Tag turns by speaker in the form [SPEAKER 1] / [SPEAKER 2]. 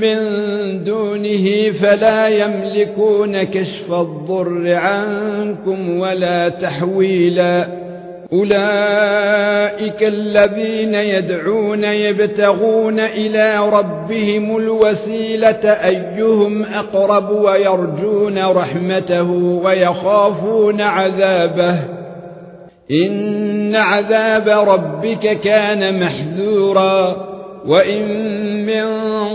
[SPEAKER 1] من دونه فلا يملكون كشف الضر عنكم ولا تحويلا. أولئك الذين يدعون يبتغون إلى ربهم الوسيلة أيهم أقرب ويرجون رحمته ويخافون عذابه. إن عذاب ربك كان محذورا. وإن من